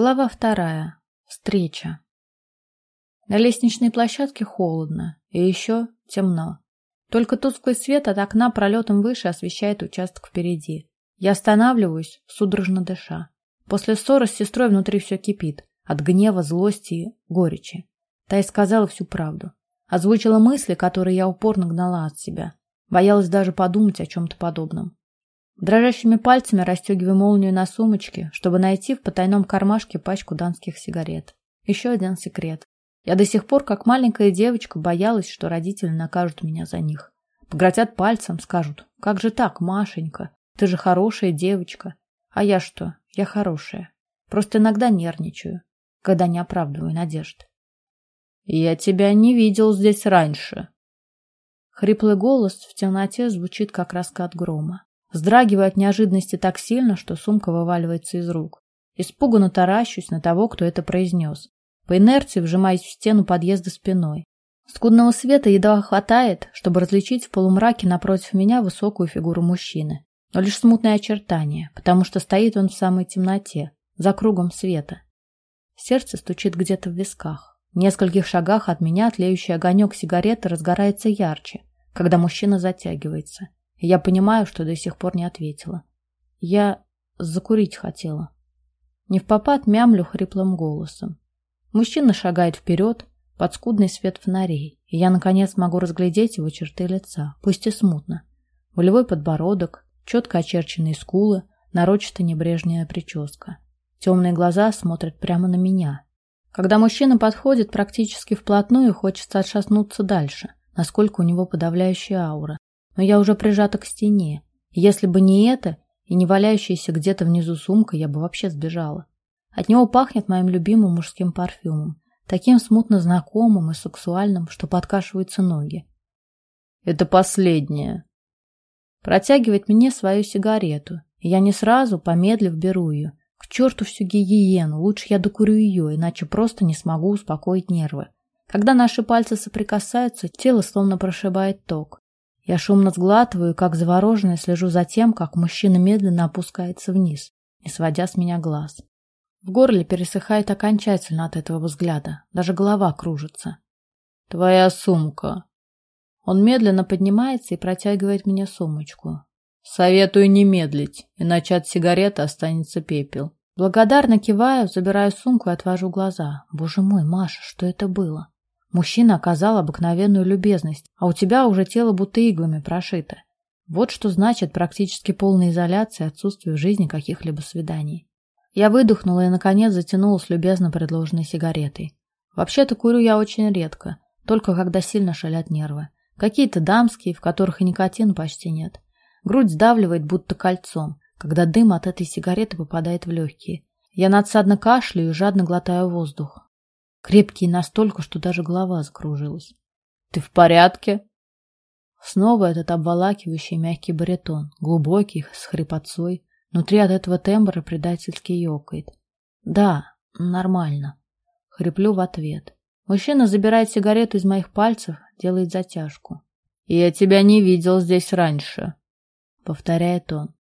Глава вторая. Встреча. На лестничной площадке холодно и еще темно. Только тусклый свет от окна пролетом выше освещает участок впереди. Я останавливаюсь, судорожно дыша. После ссоры с сестрой внутри все кипит. От гнева, злости и горечи. Та и сказала всю правду. Озвучила мысли, которые я упорно гнала от себя. Боялась даже подумать о чем-то подобном. Дрожащими пальцами расстегиваю молнию на сумочке, чтобы найти в потайном кармашке пачку данских сигарет. Еще один секрет. Я до сих пор, как маленькая девочка, боялась, что родители накажут меня за них. Погрозят пальцем, скажут, как же так, Машенька, ты же хорошая девочка. А я что? Я хорошая. Просто иногда нервничаю, когда не оправдываю надежд. Я тебя не видел здесь раньше. Хриплый голос в темноте звучит, как раскат грома. Вздрагиваю от неожиданности так сильно, что сумка вываливается из рук. Испуганно таращусь на того, кто это произнес. По инерции вжимаюсь в стену подъезда спиной. Скудного света едва хватает, чтобы различить в полумраке напротив меня высокую фигуру мужчины. Но лишь смутное очертание, потому что стоит он в самой темноте, за кругом света. Сердце стучит где-то в висках. В нескольких шагах от меня тлеющий огонек сигареты разгорается ярче, когда мужчина затягивается я понимаю, что до сих пор не ответила. Я закурить хотела. Не в попад мямлю хриплым голосом. Мужчина шагает вперед под скудный свет фонарей, и я, наконец, могу разглядеть его черты лица, пусть и смутно. Волевой подбородок, четко очерченные скулы, нарочито небрежная прическа. Темные глаза смотрят прямо на меня. Когда мужчина подходит практически вплотную, хочется отшатнуться дальше, насколько у него подавляющая аура, но я уже прижата к стене. Если бы не это и не валяющаяся где-то внизу сумка, я бы вообще сбежала. От него пахнет моим любимым мужским парфюмом, таким смутно знакомым и сексуальным, что подкашиваются ноги. Это последнее. Протягивает мне свою сигарету, и я не сразу, помедлив, беру ее. К черту всю гигиену, лучше я докурю ее, иначе просто не смогу успокоить нервы. Когда наши пальцы соприкасаются, тело словно прошибает ток. Я шумно сглатываю, как завороженная слежу за тем, как мужчина медленно опускается вниз, не сводя с меня глаз. В горле пересыхает окончательно от этого взгляда, даже голова кружится. «Твоя сумка!» Он медленно поднимается и протягивает мне сумочку. «Советую не медлить, иначе от сигареты останется пепел». Благодарно киваю, забираю сумку и отвожу глаза. Боже мой, Маша, что это было? Мужчина оказал обыкновенную любезность, а у тебя уже тело будто иглами прошито. Вот что значит практически полная изоляция и отсутствие в жизни каких-либо свиданий. Я выдохнула и, наконец, затянулась любезно предложенной сигаретой. Вообще-то курю я очень редко, только когда сильно шалят нервы. Какие-то дамские, в которых и никотина почти нет. Грудь сдавливает будто кольцом, когда дым от этой сигареты попадает в легкие. Я надсадно кашляю и жадно глотаю воздух. Крепкий настолько, что даже голова закружилась. «Ты в порядке?» Снова этот обволакивающий мягкий баритон, глубокий, с хрипотцой. Внутри от этого тембра предательски ёкает. «Да, нормально». Хриплю в ответ. Мужчина забирает сигарету из моих пальцев, делает затяжку. «Я тебя не видел здесь раньше», — повторяет он.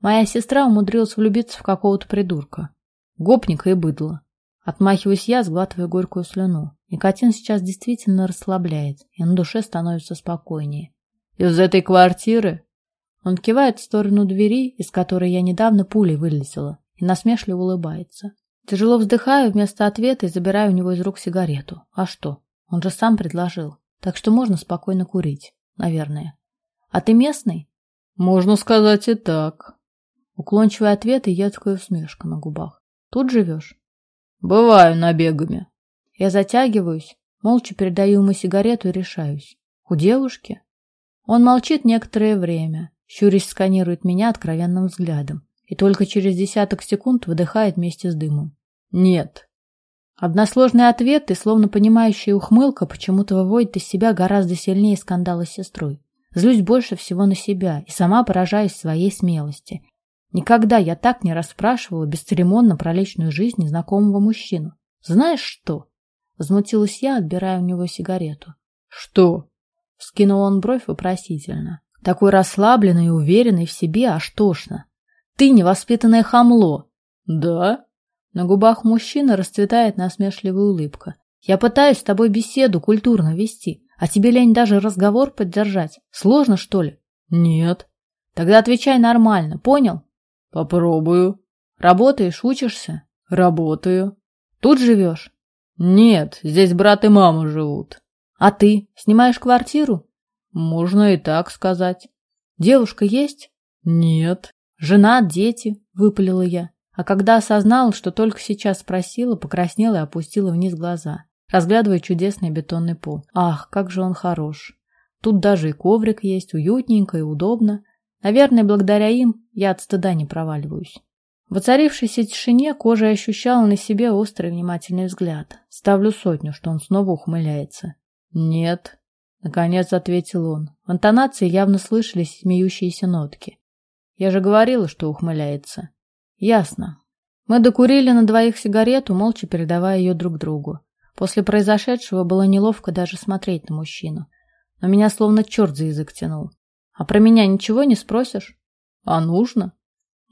Моя сестра умудрилась влюбиться в какого-то придурка. Гопника и быдло. Отмахиваюсь я, сглатывая горькую слюну. Никотин сейчас действительно расслабляет, и на душе становится спокойнее. «Из этой квартиры?» Он кивает в сторону двери, из которой я недавно пулей вылетела, и насмешливо улыбается. Тяжело вздыхаю вместо ответа и забираю у него из рук сигарету. А что? Он же сам предложил. Так что можно спокойно курить, наверное. А ты местный? Можно сказать и так. Уклончивый ответ и едкая усмешка на губах. Тут живешь? Бываю набегами. Я затягиваюсь, молча передаю ему сигарету и решаюсь. У девушки? Он молчит некоторое время, щурясь сканирует меня откровенным взглядом и только через десяток секунд выдыхает вместе с дымом. Нет. Односложный ответ и словно понимающая ухмылка почему-то выводит из себя гораздо сильнее скандала с сестрой. Злюсь больше всего на себя и сама поражаюсь своей смелости. Никогда я так не расспрашивала бесцеремонно про личную жизнь незнакомого мужчину. Знаешь что? Возмутилась я, отбирая у него сигарету. Что? Вскинул он бровь вопросительно. Такой расслабленный и уверенный в себе, аж тошно. Ты невоспитанное хамло. Да? На губах мужчины расцветает насмешливая улыбка. Я пытаюсь с тобой беседу культурно вести, а тебе лень даже разговор поддержать. Сложно, что ли? Нет. Тогда отвечай нормально, понял? Попробую. Работаешь, учишься? Работаю. Тут живешь? Нет, здесь брат и мама живут. А ты снимаешь квартиру? Можно и так сказать. Девушка есть? Нет. Жена, дети, выпалила я. А когда осознала, что только сейчас спросила, покраснела и опустила вниз глаза, разглядывая чудесный бетонный пол. Ах, как же он хорош. Тут даже и коврик есть, уютненько и удобно. Наверное, благодаря им я от стыда не проваливаюсь. В воцарившейся тишине кожа ощущала на себе острый внимательный взгляд. Ставлю сотню, что он снова ухмыляется. «Нет», — наконец ответил он. В интонации явно слышались смеющиеся нотки. «Я же говорила, что ухмыляется». «Ясно». Мы докурили на двоих сигарету, молча передавая ее друг другу. После произошедшего было неловко даже смотреть на мужчину. Но меня словно черт за язык тянул. «А про меня ничего не спросишь?» «А нужно?»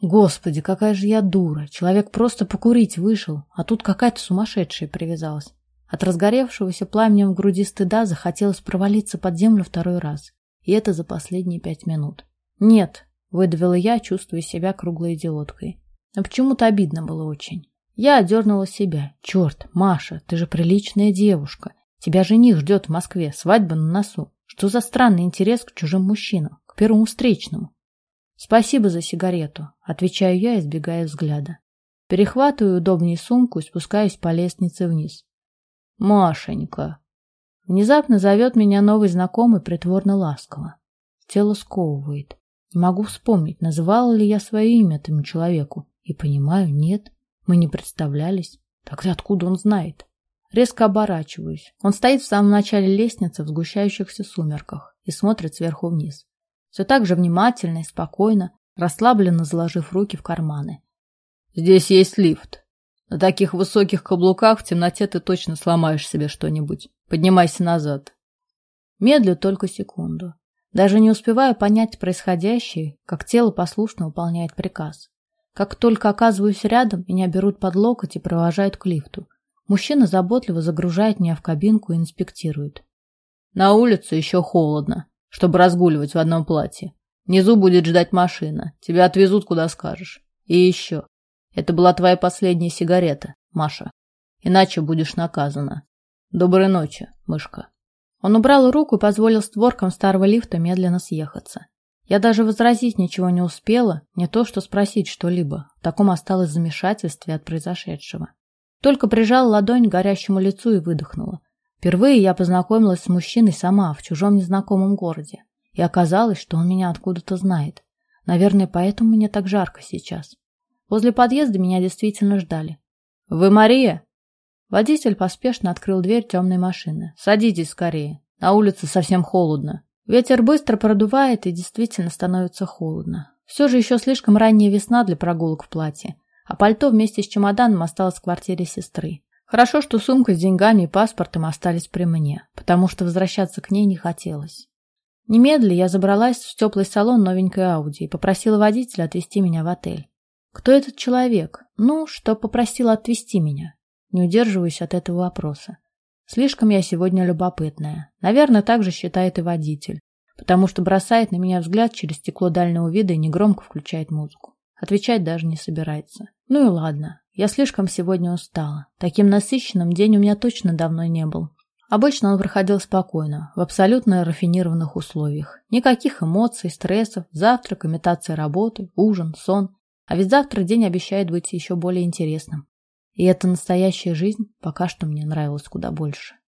Господи, какая же я дура. Человек просто покурить вышел, а тут какая-то сумасшедшая привязалась. От разгоревшегося пламенем в груди стыда захотелось провалиться под землю второй раз. И это за последние пять минут. «Нет», — выдавила я, чувствуя себя круглой идиоткой. Но почему-то обидно было очень. Я одернула себя. «Черт, Маша, ты же приличная девушка. Тебя жених ждет в Москве, свадьба на носу. Что за странный интерес к чужим мужчинам, к первому встречному?» «Спасибо за сигарету», — отвечаю я, избегая взгляда. Перехватываю удобнее сумку и спускаюсь по лестнице вниз. «Машенька!» Внезапно зовет меня новый знакомый притворно ласково. Тело сковывает. Не могу вспомнить, называла ли я свое имя этому человеку. И понимаю, нет, мы не представлялись. Тогда откуда он знает? Резко оборачиваюсь. Он стоит в самом начале лестницы в сгущающихся сумерках и смотрит сверху вниз. Все так же внимательно и спокойно, расслабленно заложив руки в карманы. «Здесь есть лифт. На таких высоких каблуках в темноте ты точно сломаешь себе что-нибудь. Поднимайся назад». Медлю только секунду. Даже не успеваю понять происходящее, как тело послушно выполняет приказ. Как только оказываюсь рядом, меня берут под локоть и провожают к лифту. Мужчина заботливо загружает меня в кабинку и инспектирует. «На улице еще холодно чтобы разгуливать в одном платье. Внизу будет ждать машина. Тебя отвезут, куда скажешь. И еще. Это была твоя последняя сигарета, Маша. Иначе будешь наказана. Доброй ночи, мышка. Он убрал руку и позволил створкам старого лифта медленно съехаться. Я даже возразить ничего не успела, не то что спросить что-либо. В таком осталось замешательстве от произошедшего. Только прижала ладонь к горящему лицу и выдохнула. Впервые я познакомилась с мужчиной сама в чужом незнакомом городе. И оказалось, что он меня откуда-то знает. Наверное, поэтому мне так жарко сейчас. Возле подъезда меня действительно ждали. «Вы Мария?» Водитель поспешно открыл дверь темной машины. «Садитесь скорее. На улице совсем холодно». Ветер быстро продувает и действительно становится холодно. Все же еще слишком ранняя весна для прогулок в платье, а пальто вместе с чемоданом осталось в квартире сестры. Хорошо, что сумка с деньгами и паспортом остались при мне, потому что возвращаться к ней не хотелось. Немедля я забралась в теплый салон новенькой Ауди и попросила водителя отвезти меня в отель. Кто этот человек? Ну, что попросил отвезти меня? Не удерживаюсь от этого вопроса. Слишком я сегодня любопытная. Наверное, так же считает и водитель, потому что бросает на меня взгляд через стекло дальнего вида и негромко включает музыку. Отвечать даже не собирается. Ну и ладно, я слишком сегодня устала. Таким насыщенным день у меня точно давно не был. Обычно он проходил спокойно, в абсолютно рафинированных условиях. Никаких эмоций, стрессов, завтрак, имитация работы, ужин, сон. А ведь завтра день обещает быть еще более интересным. И эта настоящая жизнь пока что мне нравилась куда больше.